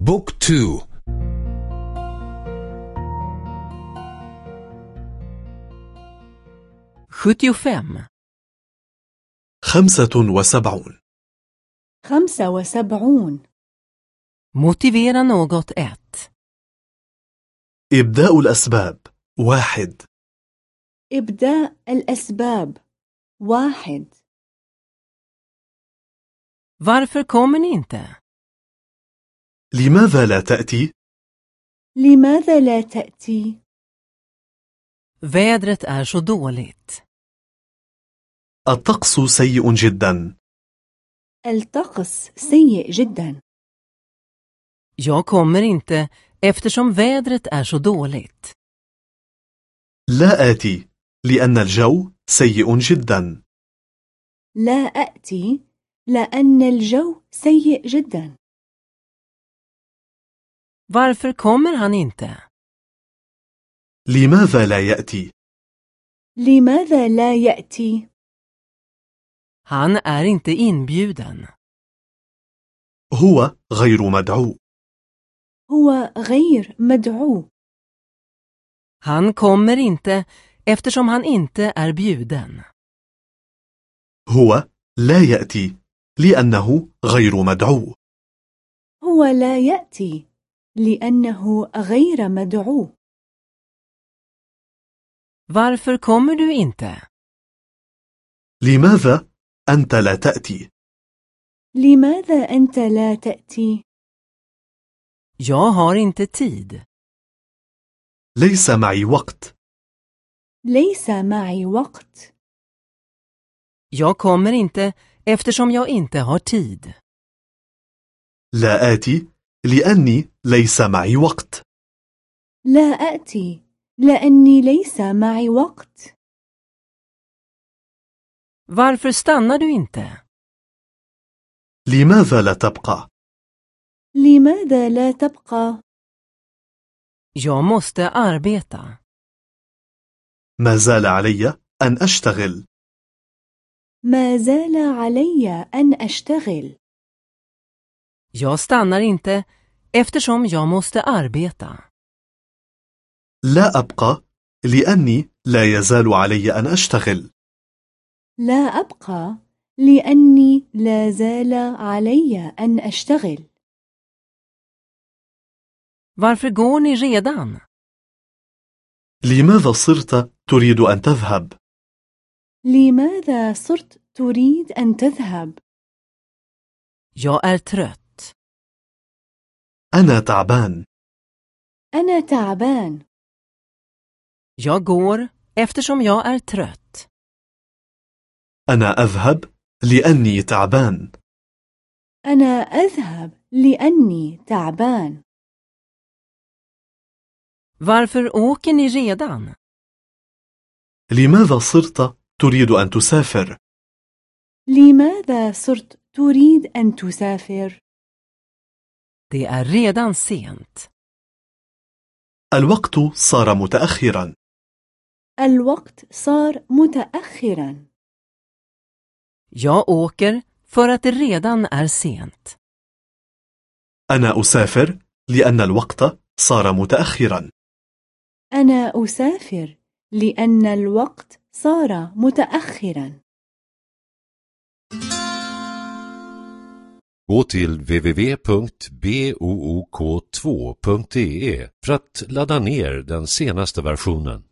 بوك تو sjuttiofem خمسة وسبعون. خمسة وسبعون. Motivera något ett. إبداء الأسباب. واحد. إبداء الأسباب. واحد. Varför kommer ni inte? لماذا لا تأتي؟ لماذا لا تأتي؟ Vädret är så dåligt. الطقس سيء جدا الطقس سيء جدا Jag kommer inte eftersom vädret är så dåligt. لا آتي لأن الجو سيء جدا لا أأتي لأن الجو سيء جدا Varför kommer han inte? لماذا لا يأتي؟ لماذا لا يأتي؟ Han är inte inbjuden. هو غير مدعو هو غير مدعو Han kommer inte eftersom han inte är bjuden. هو لا يأتي لأنه غير مدعو هو لا يأتي لأنه غير مدعو Varför kommer du inte? لماذا أنت لا تأتي؟ لماذا أنت لا تأتي؟ Jag har inte tid. ليس معي وقت ليس معي وقت Jag kommer inte eftersom jag inte har tid. لا آتي لأني ليس معي وقت لا أأتي لأني ليس معي وقت Varför stannar du inte? لماذا لا تبقى؟ لماذا لا تبقى؟ Jag måste arbeta. ما زال علي أن أشتغل ما زال علي أن أشتغل Jag stannar inte eftersom jag måste arbeta. لا أبقى لأني لا يزال علي أن أشتغل لا أبقى لأني لا زال علي أن أشتغل Varför går ni redan? لماذا صرت تريد أن تذهب؟ لماذا صرت تريد أن تذهب؟ Jag är trött. أنا تعبان أنا تعبان Jag går eftersom jag är trött. أنا أذهب لأني تعبان أنا أذهب لأني تعبان Varför åker ni redan? لماذا صرت تريد أن تسافر؟ لماذا صرت تريد أن تسافر؟ Det är redan sent. الوقت صار متأخرا الوقت صار متأخرا Jag åker för att det redan är sent. أنا أسافر لأن الوقت صار متأخرا أنا أسافر لأن الوقت صار متأخرا Gå till www.book2.de för att ladda ner den senaste versionen.